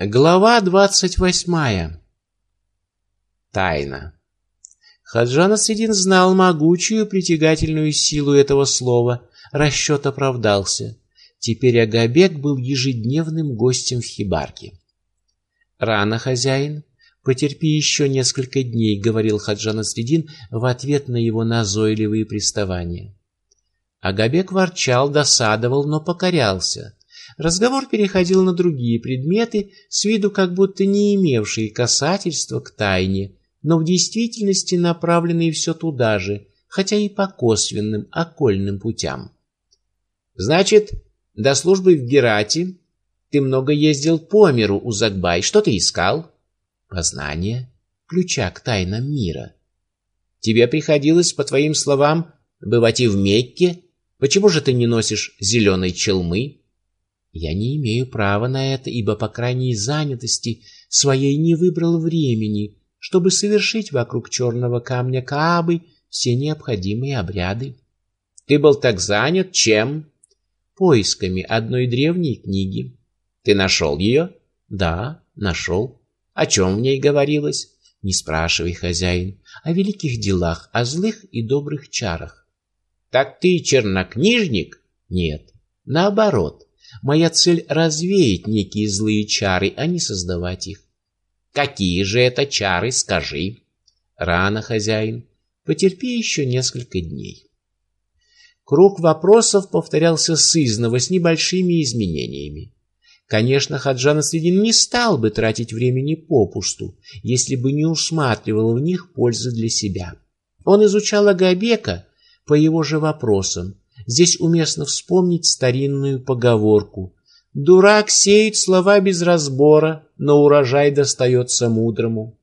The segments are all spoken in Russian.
Глава двадцать восьмая. Тайна. Хаджан Асредин знал могучую притягательную силу этого слова. Расчет оправдался. Теперь Агабек был ежедневным гостем в хибарке. Рано, хозяин. Потерпи еще несколько дней, говорил Хаджан Асредин в ответ на его назойливые приставания. Агабек ворчал, досадовал, но покорялся. Разговор переходил на другие предметы, с виду как будто не имевшие касательства к тайне, но в действительности направленные все туда же, хотя и по косвенным, окольным путям. Значит, до службы в Герате ты много ездил по миру, Узагбай. Что ты искал? Познание, ключа к тайнам мира. Тебе приходилось, по твоим словам, бывать и в Мекке. Почему же ты не носишь зеленой челмы? Я не имею права на это, ибо по крайней занятости своей не выбрал времени, чтобы совершить вокруг черного камня Каабы все необходимые обряды. Ты был так занят чем? Поисками одной древней книги. Ты нашел ее? Да, нашел. О чем в ней говорилось? Не спрашивай, хозяин, о великих делах, о злых и добрых чарах. Так ты чернокнижник? Нет, наоборот. Моя цель развеять некие злые чары, а не создавать их. Какие же это чары, скажи? Рано, хозяин. Потерпи еще несколько дней. Круг вопросов повторялся сызново с небольшими изменениями. Конечно, Хаджан Средин не стал бы тратить времени попусту, если бы не усматривал в них пользы для себя. Он изучал Агабека по его же вопросам, Здесь уместно вспомнить старинную поговорку: "Дурак сеет слова без разбора, но урожай достается мудрому".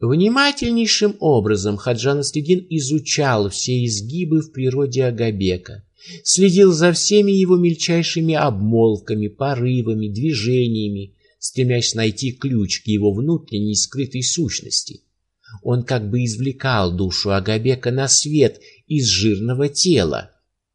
Внимательнейшим образом Хаджан Следин изучал все изгибы в природе Агабека, следил за всеми его мельчайшими обмолвками, порывами, движениями, стремясь найти ключ к его внутренней скрытой сущности. Он как бы извлекал душу Агабека на свет из жирного тела,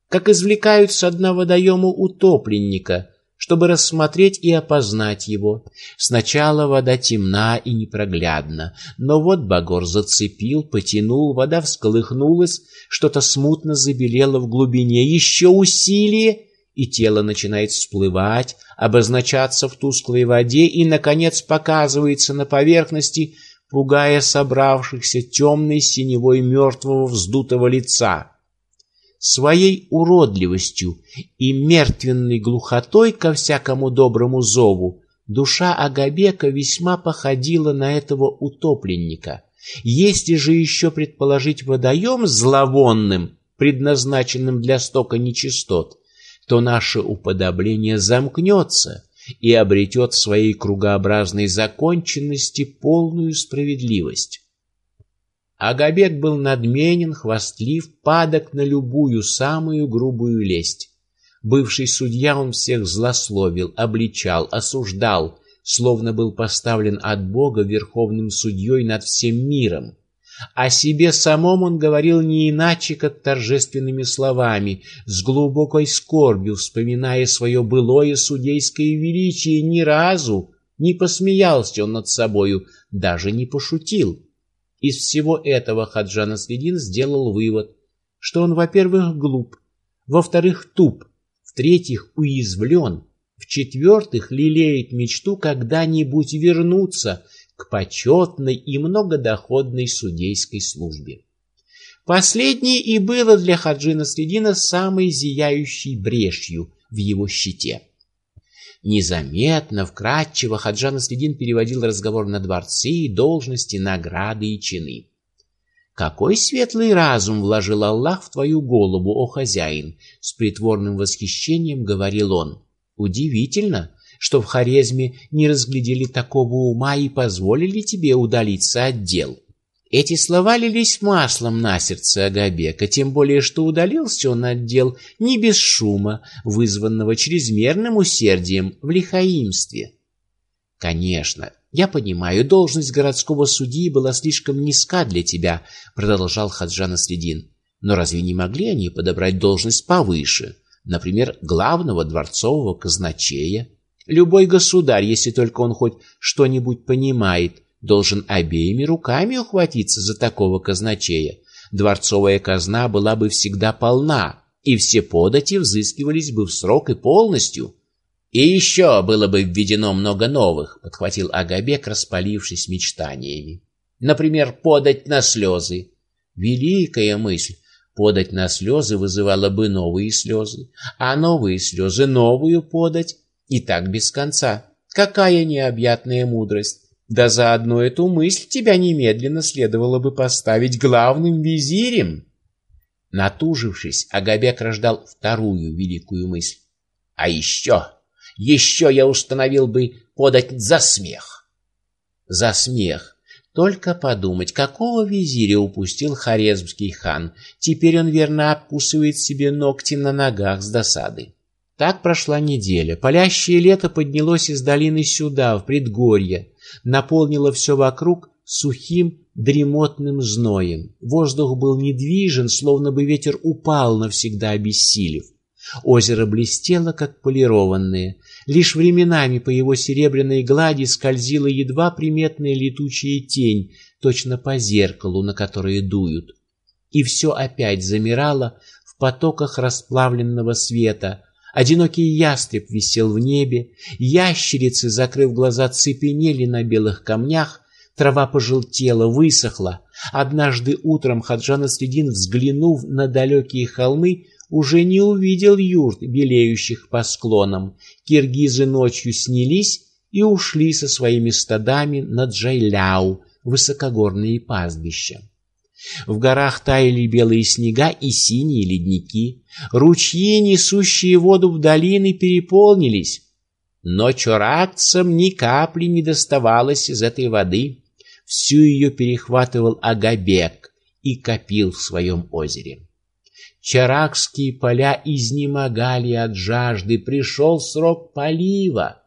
как извлекают с дна водоема утопленника, чтобы рассмотреть и опознать его. Сначала вода темна и непроглядна, но вот Багор зацепил, потянул, вода всколыхнулась, что-то смутно забелело в глубине, еще усилие, и тело начинает всплывать, обозначаться в тусклой воде и, наконец, показывается на поверхности, пугая собравшихся темной синевой мертвого вздутого лица своей уродливостью и мертвенной глухотой ко всякому доброму зову, душа Агабека весьма походила на этого утопленника. Если же еще предположить водоем зловонным, предназначенным для стока нечистот, то наше уподобление замкнется и обретет в своей кругообразной законченности полную справедливость. Агабек был надменен, хвастлив, падок на любую самую грубую лесть. Бывший судья он всех злословил, обличал, осуждал, словно был поставлен от Бога верховным судьей над всем миром. О себе самом он говорил не иначе, как торжественными словами, с глубокой скорбью вспоминая свое былое судейское величие, ни разу не посмеялся он над собою, даже не пошутил. Из всего этого Хаджан Аследин сделал вывод, что он, во-первых, глуп, во-вторых, туп, в-третьих, уязвлен, в-четвертых, лелеет мечту когда-нибудь вернуться к почетной и многодоходной судейской службе. Последнее и было для Хаджина Средина самой зияющей брешью в его щите. Незаметно, вкратчиво Хаджан Следин переводил разговор на дворцы, должности, награды и чины. Какой светлый разум вложил Аллах в твою голову, о хозяин, с притворным восхищением говорил он. Удивительно, что в Хорезме не разглядели такого ума и позволили тебе удалиться от дел. Эти слова лились маслом на сердце Агабека, тем более что удалился он от дел не без шума, вызванного чрезмерным усердием в лихаимстве. Конечно, я понимаю, должность городского судьи была слишком низка для тебя, продолжал Хаджан Следин. Но разве не могли они подобрать должность повыше, например, главного дворцового казначея? Любой государь, если только он хоть что-нибудь понимает, должен обеими руками ухватиться за такого казначея. Дворцовая казна была бы всегда полна, и все подати взыскивались бы в срок и полностью. И еще было бы введено много новых, подхватил Агабек, распалившись мечтаниями. Например, подать на слезы. Великая мысль. Подать на слезы вызывало бы новые слезы, а новые слезы новую подать, и так без конца. Какая необъятная мудрость! Да за одну эту мысль тебя немедленно следовало бы поставить главным визирем. Натужившись, Агабек рождал вторую великую мысль. А еще, еще я установил бы подать за смех. За смех. Только подумать, какого визиря упустил Хорезмский хан. Теперь он верно обкусывает себе ногти на ногах с досады. Так прошла неделя. Палящее лето поднялось из долины сюда, в предгорье, наполнило все вокруг сухим дремотным зноем. Воздух был недвижен, словно бы ветер упал навсегда обессилев. Озеро блестело, как полированное. Лишь временами по его серебряной глади скользила едва приметная летучая тень, точно по зеркалу, на которое дуют. И все опять замирало в потоках расплавленного света. Одинокий ястреб висел в небе, ящерицы, закрыв глаза, цепенели на белых камнях, трава пожелтела, высохла. Однажды утром Хаджан Следин, взглянув на далекие холмы, уже не увидел юрт, белеющих по склонам. Киргизы ночью снялись и ушли со своими стадами на Джайляу, высокогорные пастбища. В горах таяли белые снега и синие ледники. Ручьи, несущие воду в долины, переполнились. Но чоракцам ни капли не доставалось из этой воды. Всю ее перехватывал Агабек и копил в своем озере. Чаракские поля изнемогали от жажды, пришел срок полива.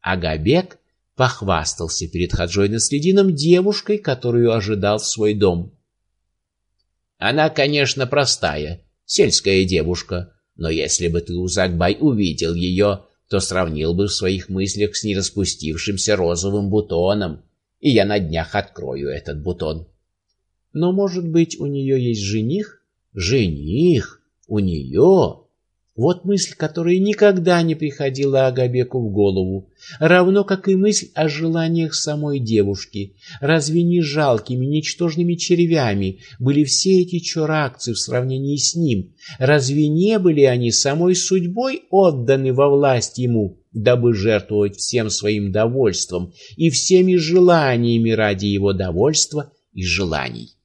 Агабек похвастался перед Хаджой Наследином девушкой, которую ожидал в свой дом. Она, конечно, простая, сельская девушка, но если бы ты, Узакбай, увидел ее, то сравнил бы в своих мыслях с нераспустившимся розовым бутоном, и я на днях открою этот бутон. Но, может быть, у нее есть жених? Жених у нее. Вот мысль, которая никогда не приходила Агабеку в голову, равно как и мысль о желаниях самой девушки. Разве не жалкими, ничтожными червями были все эти чуракцы в сравнении с ним? Разве не были они самой судьбой отданы во власть ему, дабы жертвовать всем своим довольством и всеми желаниями ради его довольства и желаний?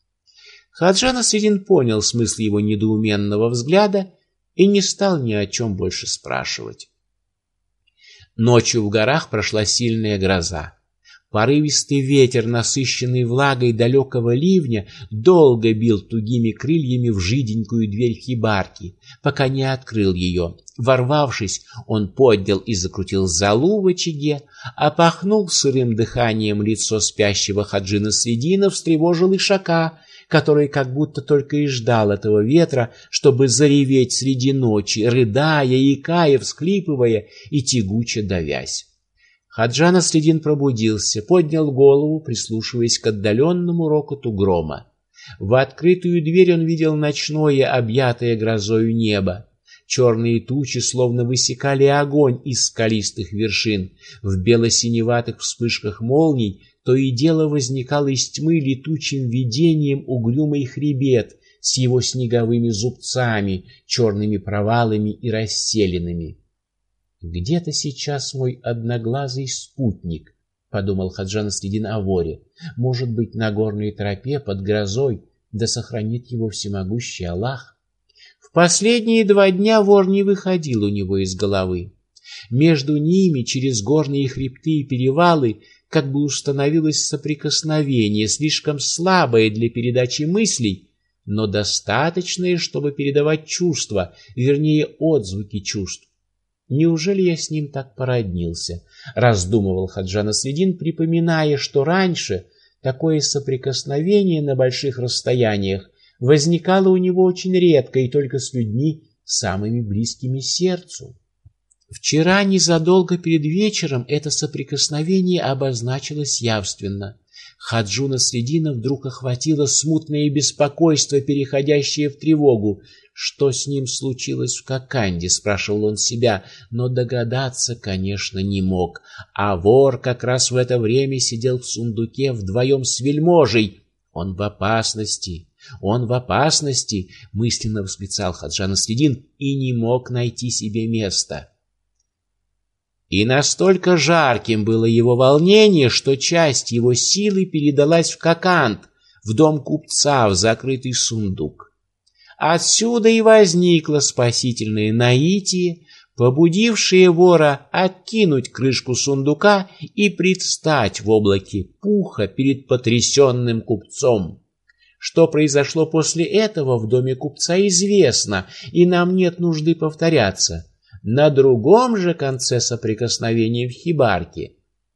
Хаджан Асвидин понял смысл его недоуменного взгляда и не стал ни о чем больше спрашивать. Ночью в горах прошла сильная гроза. Порывистый ветер, насыщенный влагой далекого ливня, долго бил тугими крыльями в жиденькую дверь хибарки, пока не открыл ее. Ворвавшись, он поднял и закрутил залу в очаге, опахнул сырым дыханием лицо спящего Хаджина Средина, встревожил Ишака, который как будто только и ждал этого ветра, чтобы зареветь среди ночи, рыдая, икая, всклипывая и тягуче давясь. Хаджан Средин пробудился, поднял голову, прислушиваясь к отдаленному рокоту грома. В открытую дверь он видел ночное, объятое грозою небо. Черные тучи словно высекали огонь из скалистых вершин. В бело-синеватых вспышках молний то и дело возникал из тьмы летучим видением угрюмый хребет с его снеговыми зубцами, черными провалами и расселинами. Где-то сейчас мой одноглазый спутник, подумал Хаджан Следин о. Может быть, на горной тропе под грозой, да сохранит его всемогущий Аллах. В последние два дня вор не выходил у него из головы. Между ними, через горные хребты и перевалы, как бы установилось соприкосновение, слишком слабое для передачи мыслей, но достаточное, чтобы передавать чувства, вернее, отзвуки чувств. Неужели я с ним так породнился? раздумывал Хаджан Следин, припоминая, что раньше такое соприкосновение на больших расстояниях возникало у него очень редко и только с людьми самыми близкими сердцу. Вчера, незадолго перед вечером, это соприкосновение обозначилось явственно. Хаджуна Средина вдруг охватило смутное беспокойство, переходящее в тревогу. Что с ним случилось в Коканде, спрашивал он себя, но догадаться, конечно, не мог. А вор как раз в это время сидел в сундуке вдвоем с вельможей. Он в опасности, он в опасности, мысленно восклицал Хаджан Средин и не мог найти себе места. И настолько жарким было его волнение, что часть его силы передалась в Кокант, в дом купца, в закрытый сундук. Отсюда и возникло спасительное наитие, побудившее вора откинуть крышку сундука и предстать в облаке пуха перед потрясенным купцом. Что произошло после этого в доме купца известно, и нам нет нужды повторяться. На другом же конце соприкосновения в хибарке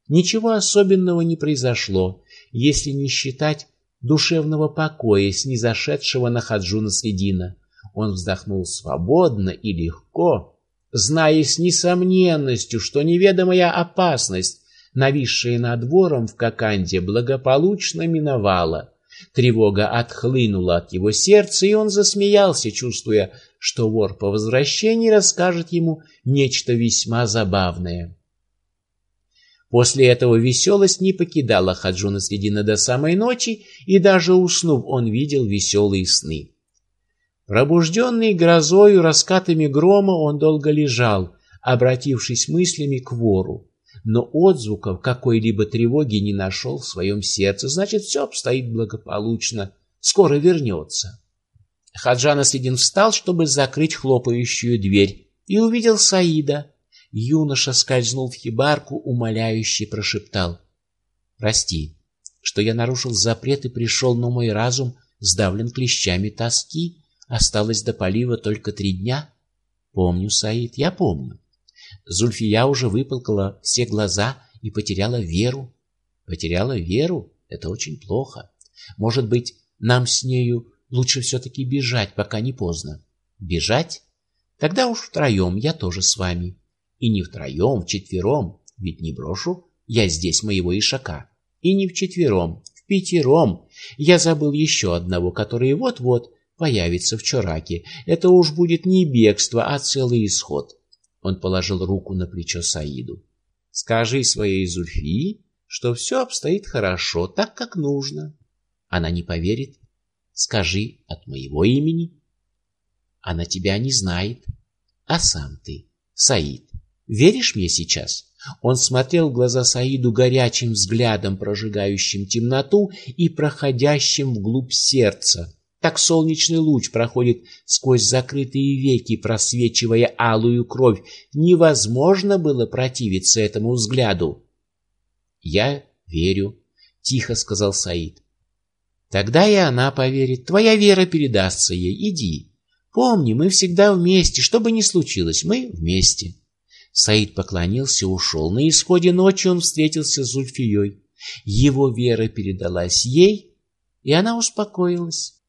ничего особенного не произошло, если не считать душевного покоя, снизошедшего на Хаджуна Средина. Он вздохнул свободно и легко, зная с несомненностью, что неведомая опасность, нависшая над двором в Коканде, благополучно миновала. Тревога отхлынула от его сердца, и он засмеялся, чувствуя, что вор по возвращении расскажет ему нечто весьма забавное. После этого веселость не покидала Хаджуна Средина до самой ночи, и даже уснув, он видел веселые сны. Пробужденный грозою, раскатами грома, он долго лежал, обратившись мыслями к вору, но отзвуков какой-либо тревоги не нашел в своем сердце. Значит, все обстоит благополучно, скоро вернется. Хаджан Асидин встал, чтобы закрыть хлопающую дверь, и увидел Саида. Юноша скользнул в хибарку, умоляюще прошептал: "Прости, что я нарушил запрет и пришел, но мой разум сдавлен клещами тоски. Осталось до полива только три дня. Помню, Саид, я помню. Зульфия уже выплакала все глаза и потеряла веру. Потеряла веру это очень плохо. Может быть, нам с нею Лучше все-таки бежать, пока не поздно. Бежать? Тогда уж втроем, я тоже с вами. И не втроем, вчетвером, ведь не брошу я здесь моего ишака. И не вчетвером, в пятером. Я забыл еще одного, который вот-вот появится в Чораке. Это уж будет не бегство, а целый исход. Он положил руку на плечо Саиду. Скажи своей Зульфии, что все обстоит хорошо, так как нужно. Она не поверит. Скажи от моего имени. Она тебя не знает. А сам ты, Саид, веришь мне сейчас? Он смотрел в глаза Саиду горячим взглядом, прожигающим темноту и проходящим вглубь сердца. Так солнечный луч проходит сквозь закрытые веки, просвечивая алую кровь. Невозможно было противиться этому взгляду. Я верю, тихо сказал Саид. Тогда и она поверит. Твоя вера передастся ей. Иди. Помни, мы всегда вместе, что бы ни случилось, мы вместе. Саид поклонился ушел. На исходе ночи он встретился с Зульфией. Его вера передалась ей, и она успокоилась.